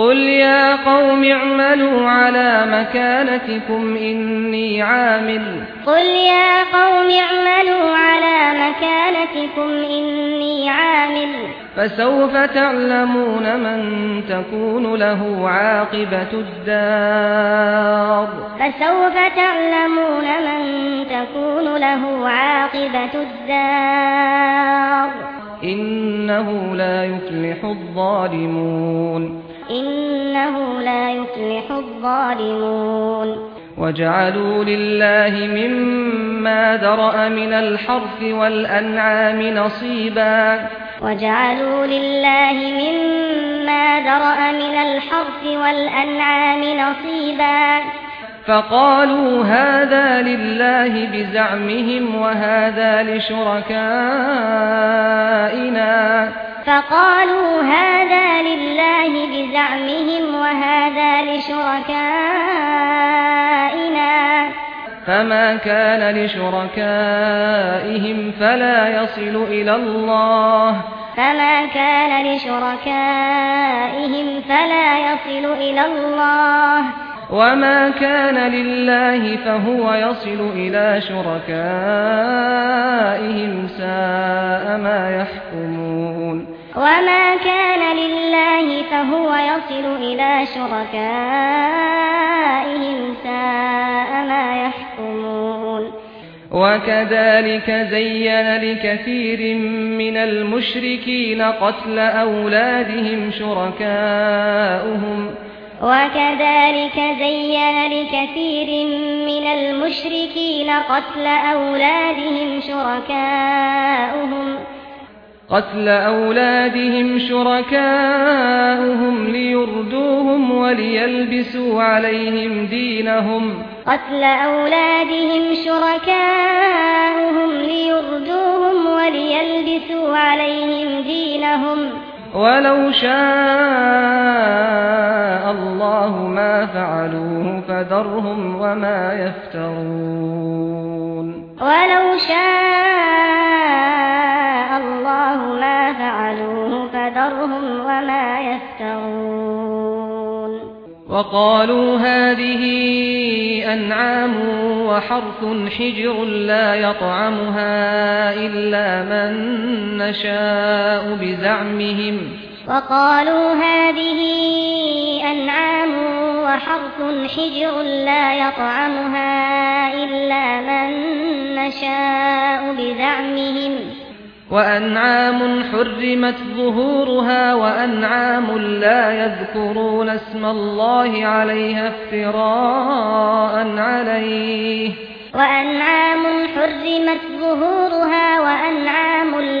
قل يا قوم اعملوا على مكانتكم إني عامل قل يا قوم اعملوا على مكانتكم إني عامل فسوف تعلمون من تكون له عاقبة الدار فسوف تعلمون من تكون له عاقبة الدار إنه لا يفلح الظالمون إنه لا يفلح الظالمون. وجعلوا لله مما ذرأ من الحرف والأنعام نصيبا. وجعلوا لله مما ذرأ من الحرف والأنعام نصيبا. فقالوا هذا لله بزعمهم وهذا لشركائنا. فقالوا هذا لله بزعمهم وهذا لشركائنا. فما كان لشركائهم فلا يصل إلى الله. فما كان لشركائهم فلا يصل إلى الله. وما كان لله فهو يصل إلى شركائهم ساء ما يحكمون وما كان لله فهو يصل إلى شركائهم ساء ما يحكمون وكذلك زين لكثير من المشركين قتل أولادهم شركاؤهم وكذلك وكذلك زين لكثير من المشركين قتل أولادهم شركاؤهم قتل أولادهم شركاؤهم ليردوهم وليلبسوا عليهم دينهم. قتل أولادهم شركاؤهم ليردوهم وليلبسوا عليهم دينهم. ولو شاء الله ما فعلوه فذرهم وما يفترون ولو شاء الله ما فعلوه فذرهم وما يفترون وقالوا هذه أنعام وحرث حجر لا يطعمها إلا من نشاء بزعمهم وقالوا وقالوا هذه أنعام وحرث حجر لا يطعمها إلا من نشاء بذعمهم وأنعام حرمت ظهورها وأنعام لا يذكرون اسم الله عليها افتراء عليه. وأنعام حرمت ظهورها وأنعام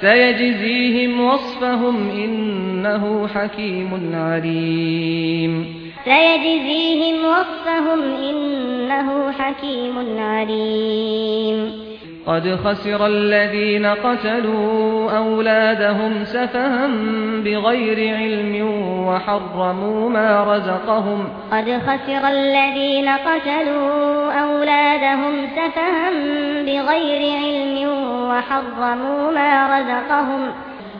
سيجزيهم وصفهم إنه حكيم عليم. سيجزيهم وصفهم إنه حكيم عليم. قد خسر الذين قتلوا أولادهم سفها بغير علم وحرموا ما رزقهم. قد خسر الذين قتلوا أولادهم سفها بغير علم وحرموا ما رزقهم.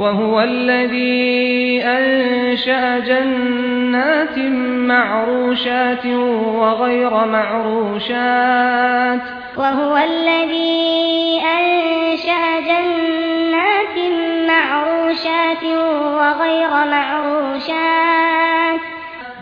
وهو الذي أنشأ جنات معروشات وغير معروشات. وهو الذي أنشأ جنات معروشات وغير معروشات.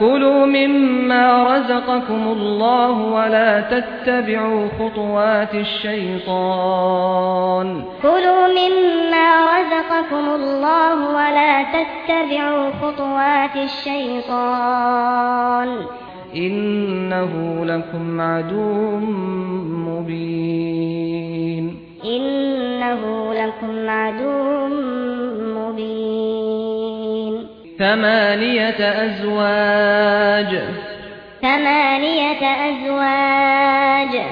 كلوا مما رزقكم الله ولا تتبعوا خطوات الشيطان كلوا مما رزقكم الله ولا تتبعوا خطوات الشيطان انه لكم عدو مبين انه لكم عدو مبين ثمانية أزواج. ثمانية أزواج.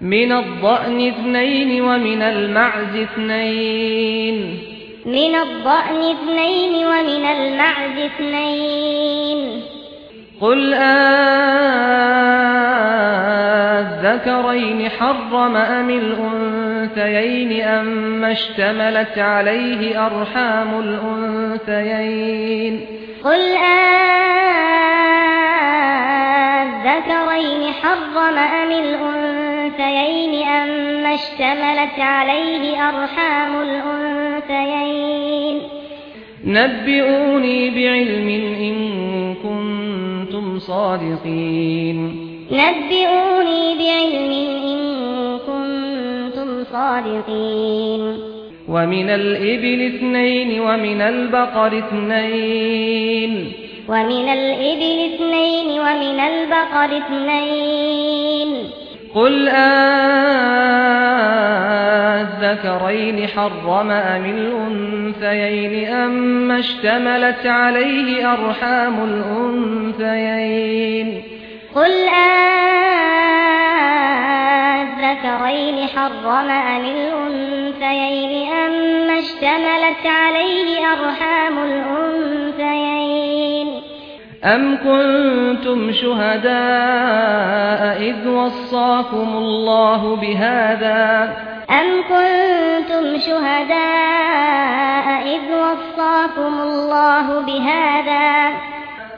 من الضأن اثنين ومن المعز اثنين. من الضأن اثنين ومن المعز اثنين. قل أذكرين حرم أم الأنثيين أم اشتملت عليه أرحام الأنثيين قل أذكرين حرم أم الأنثيين أم اشتملت عليه أرحام الأنثيين نبئوني بعلم إن كنت صادقين. نبئوني بعلم إن كنتم صادقين. ومن الإبل اثنين ومن البقر اثنين. ومن الإبل اثنين ومن البقر اثنين. قل أذكرين حرم أم الأنثيين أم اشتملت عليه أرحام الأنثيين قل أذكرين حرم أم الأنثيين أم اشتملت عليه أرحام الأنثيين أَمْ كُنْتُمْ شُهَدَاءَ إِذْ وَصَّاكُمُ اللَّهُ بِهَذَا أَمْ كُنْتُمْ شُهَدَاءَ إِذْ وَصَّاكُمُ اللَّهُ بِهَذَا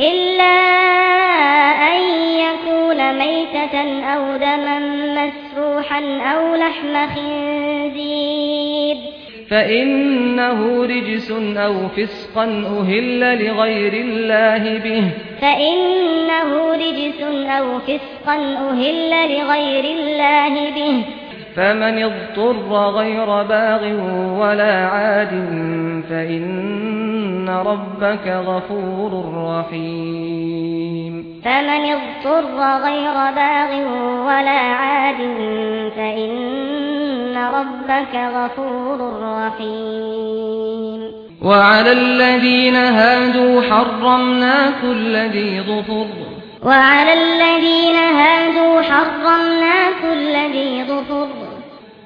إلا أن يكون ميتة أو دما مسروحا أو لحم خنزير فإنه رجس أو فسقا أهل لغير الله به. فإنه رجس أو فسقا أهل لغير الله به. فمن اضطر غير باغ ولا عاد فإن ربك غفور رحيم. فمن اضطر غير باغ ولا عاد فإن ربك غفور رحيم. وعلى الذين هادوا حرمنا كل ذي ظفر. وعلى الذين هادوا حرمنا كل ذي ظفر.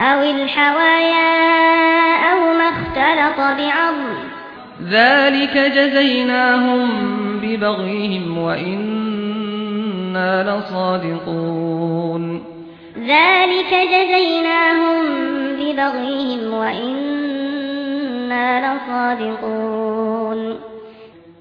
أو الحوايا أو ما اختلط بعض ذلك جزيناهم ببغيهم وإنا لصادقون ذلك جزيناهم ببغيهم وإنا لصادقون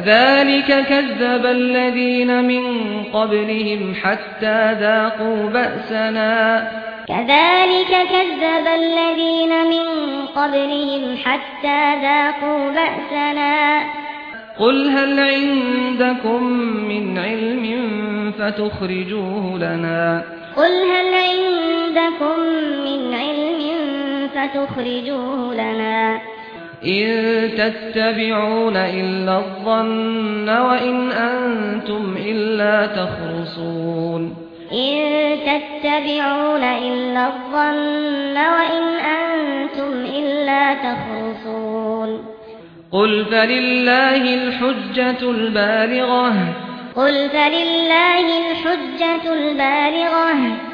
كذلك كذب الذين من قبلهم حتى ذاقوا بأسنا. كذلك كذب الذين من قبلهم حتى ذاقوا بأسنا. قل هل عندكم من علم فتخرجوه لنا؟ قل هل عندكم من علم فتخرجوه لنا؟ إن تتبعون إلا الظن وإن أنتم إلا تخرصون إن تتبعون إلا الظن وإن أنتم إلا تخرصون قل فلله الحجة البالغة قل فلله الحجة البالغة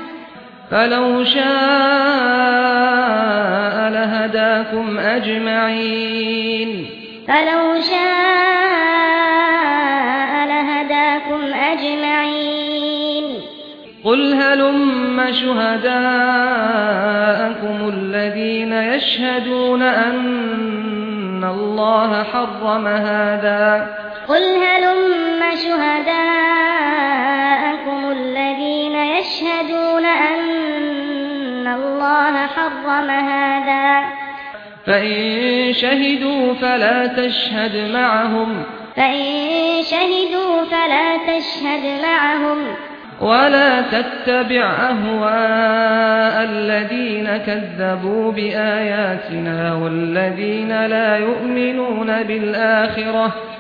فلو شاء لهداكم أجمعين. فلو شاء لهداكم أجمعين. قل هلم شهداءكم الذين يشهدون أن الله حرم هذا. قل هلم شهداءكم الله حرم هذا. فإن شهدوا فلا تشهد معهم فإن شهدوا فلا تشهد معهم. ولا تتبع أهواء الذين كذبوا بآياتنا والذين لا يؤمنون بالآخرة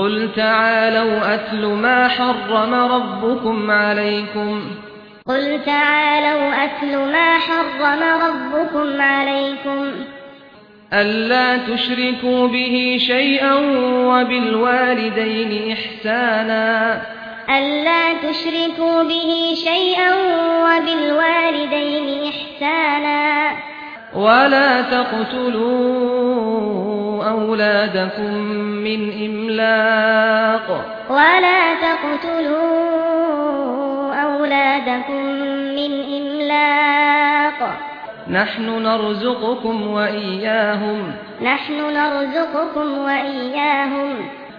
قل تعالوا أتل ما حرم ربكم عليكم. قل تعالوا أتل ما حرم ربكم عليكم. ألا تشركوا به شيئا وبالوالدين إحسانا. ألا تشركوا به شيئا وبالوالدين إحسانا. ولا تقتلوا اولادكم من املاق ولا تقتلوا اولادكم من املاق نحن نرزقكم واياهم نحن نرزقكم واياهم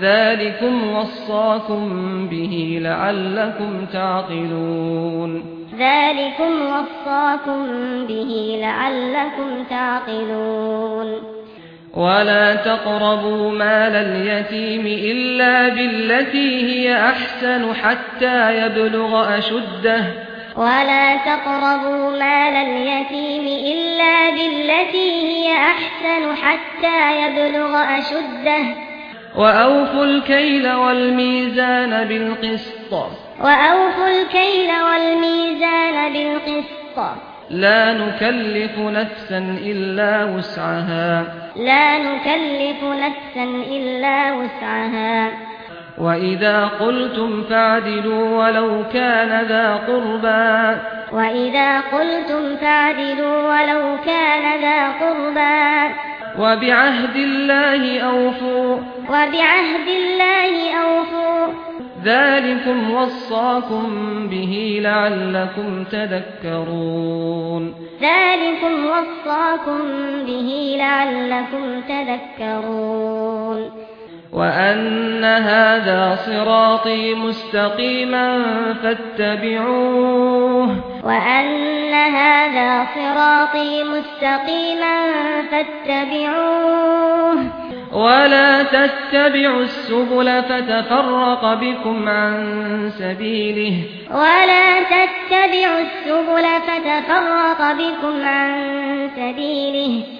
ذلكم وصاكم به لعلكم تعقلون ذلكم وصاكم به لعلكم تعقلون ولا تقربوا مال اليتيم الا بالتي هي احسن حتى يبلغ اشده ولا تقربوا مال اليتيم الا بالتي هي احسن حتى يبلغ اشده وأوفوا الكيل والميزان بالقسط وأوفوا الكيل والميزان بالقسط لا نكلف نفسا إلا وسعها لا نكلف نفسا إلا وسعها وَإِذَا قُلْتُمْ فَاعْدِلُوا وَلَوْ كَانَ ذَا قُرْبَى وَإِذَا قُلْتُمْ فَاعْدِلُوا وَلَوْ كَانَ ذَا قُرْبَى وبعهد الله أوفوا. وبعهد الله أوفوا. ذلك وصاكم به لعلكم تذكرون. ذلك وصاكم به لعلكم تذكرون. وأن هذا صراطي مستقيما فاتبعوه وأن هذا صراطي مستقيما فاتبعوه ولا تتبعوا السبل فتفرق بكم عن سبيله ولا تتبعوا السبل فتفرق بكم عن سبيله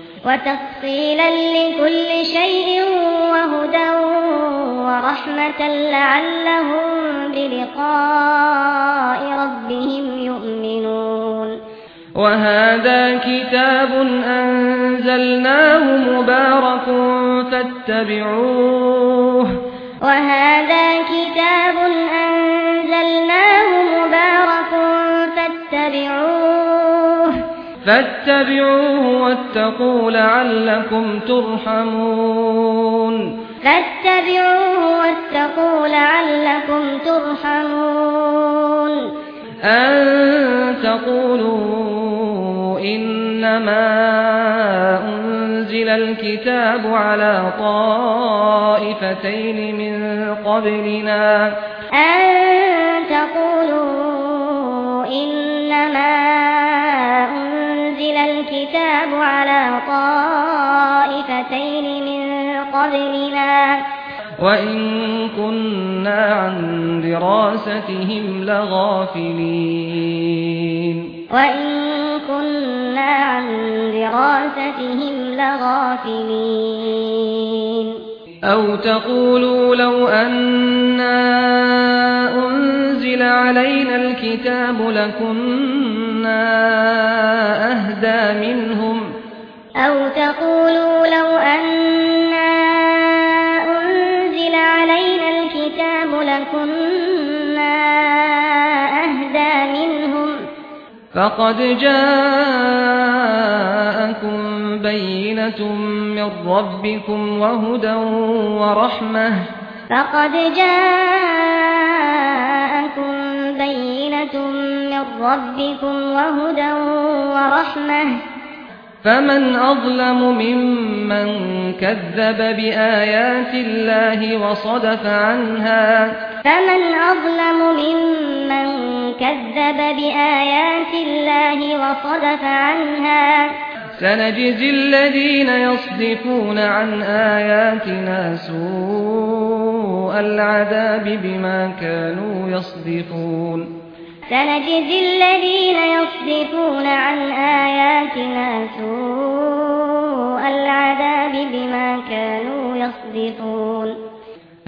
وتفصيلا لكل شيء وهدى ورحمة لعلهم بلقاء ربهم يؤمنون. وهذا كتاب أنزلناه مبارك فاتبعوه. وهذا كتاب أنزلناه مبارك فاتبعوه. فاتبعوه واتقوا لعلكم ترحمون. فاتبعوه واتقوا لعلكم ترحمون. أن تقولوا إنما أنزل الكتاب على طائفتين من قبلنا. أن تقولوا إنما الْعَذَابُ عَلَى طَائِفَتَيْنِ مِنْ قَبْلِنَا. وَإِنْ كُنَّا عَنْ دِرَاسَتِهِمْ لَغَافِلِينَ. وَإِنْ كُنَّا عَنْ دِرَاسَتِهِمْ لَغَافِلِينَ. أو تقولوا لو أنا أنزل علينا الكتاب لكنا أهدى منهم. أو تقولوا لو أنا أنزل علينا الكتاب لكنا أهدى منهم. فقد جاءكم بينة من ربكم وهدى ورحمة فقد جاءكم بينة من ربكم وهدى ورحمة فمن أظلم ممن كذب بآيات الله وصدف عنها فمن أظلم ممن كذب بآيات الله وصدف عنها سنجزي الذين يصدفون عن آياتنا سوء العذاب بما كانوا يصدفون. سنجزي الذين يصدفون عن آياتنا سوء العذاب بما كانوا يصدفون.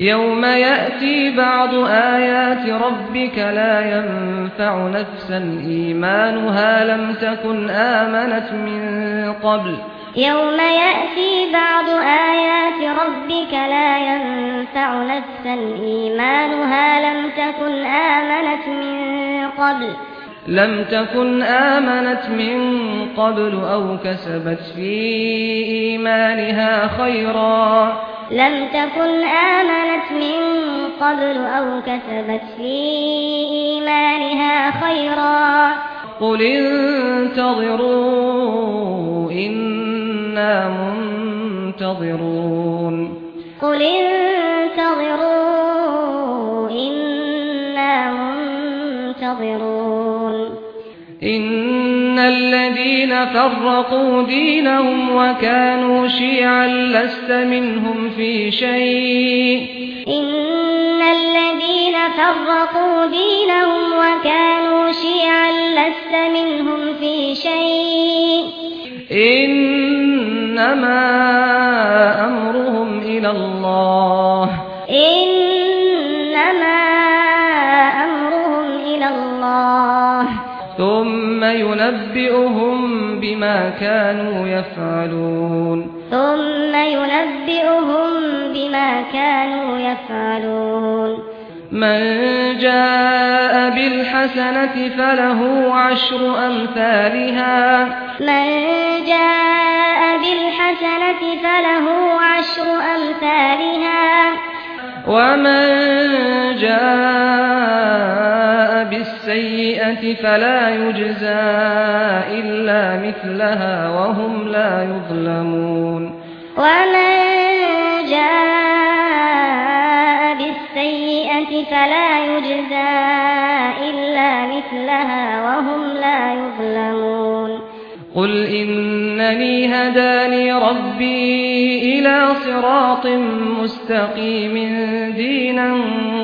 يوم يأتي بعض آيات ربك لا ينفع نفسا إيمانها لم تكن آمنت من قبل يوم يأتي بعض آيات ربك لا ينفع نفسا إيمانها لم تكن آمنت من قبل لم تكن آمنت من قبل أو كسبت في إيمانها خيرا. لم تكن آمنت من قبل أو كسبت في إيمانها خيرا. قل انتظروا إنا منتظرون. قل انتظروا إنا منتظرون. إن الذين فرقوا دينهم وكانوا شيعا لست منهم في شيء إن الذين فرقوا دينهم وكانوا شيعا لست منهم في شيء إنما أمرهم إلى الله إن ثم ينبئهم بما كانوا يفعلون. ثم ينبئهم بما كانوا يفعلون. من جاء بالحسنة فله عشر أمثالها. من جاء بالحسنة فله عشر أمثالها. ومن جاء السيئة فلا يجزى إلا مثلها وهم لا يظلمون ومن جاء بالسيئة فلا يجزى إلا مثلها وهم لا يظلمون قل إنني هداني ربي إلى صراط مستقيم دينا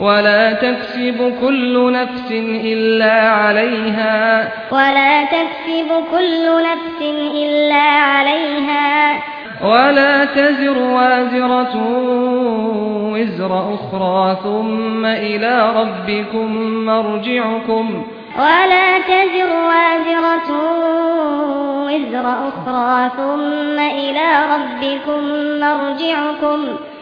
ولا تكسب كل نفس إلا عليها. ولا تكسب كل نفس إلا عليها. ولا تزر وازرة وزر أخرى ثم إلى ربكم مرجعكم. ولا تزر وازرة وزر أخرى ثم إلى ربكم مرجعكم.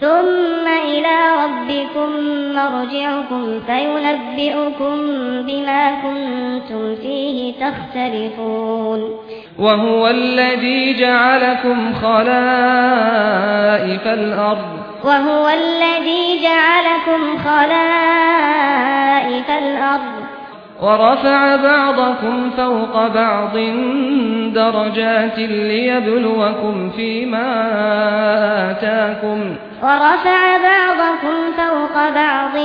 ثم إلى ربكم مرجعكم فينبئكم بما كنتم فيه تختلفون وهو الذي جعلكم خلائف الأرض. وهو الذي جعلكم خلائف الأرض. ورفع بعضكم فوق بعض درجات ليبلوكم فيما آتاكم. ورفع بعضكم فوق بعض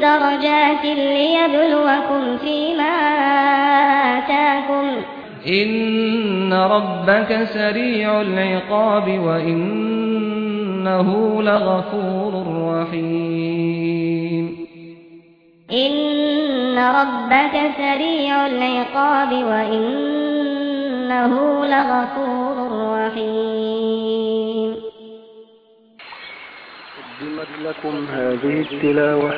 درجات ليبلوكم فيما آتاكم. إن ربك سريع العقاب وإنه لغفور رحيم. إن ربك سريع العقاب وإنه لغفور رحيم. قدمت لكم هذه التلاوة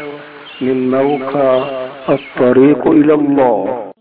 من موقع الطريق إلى الله.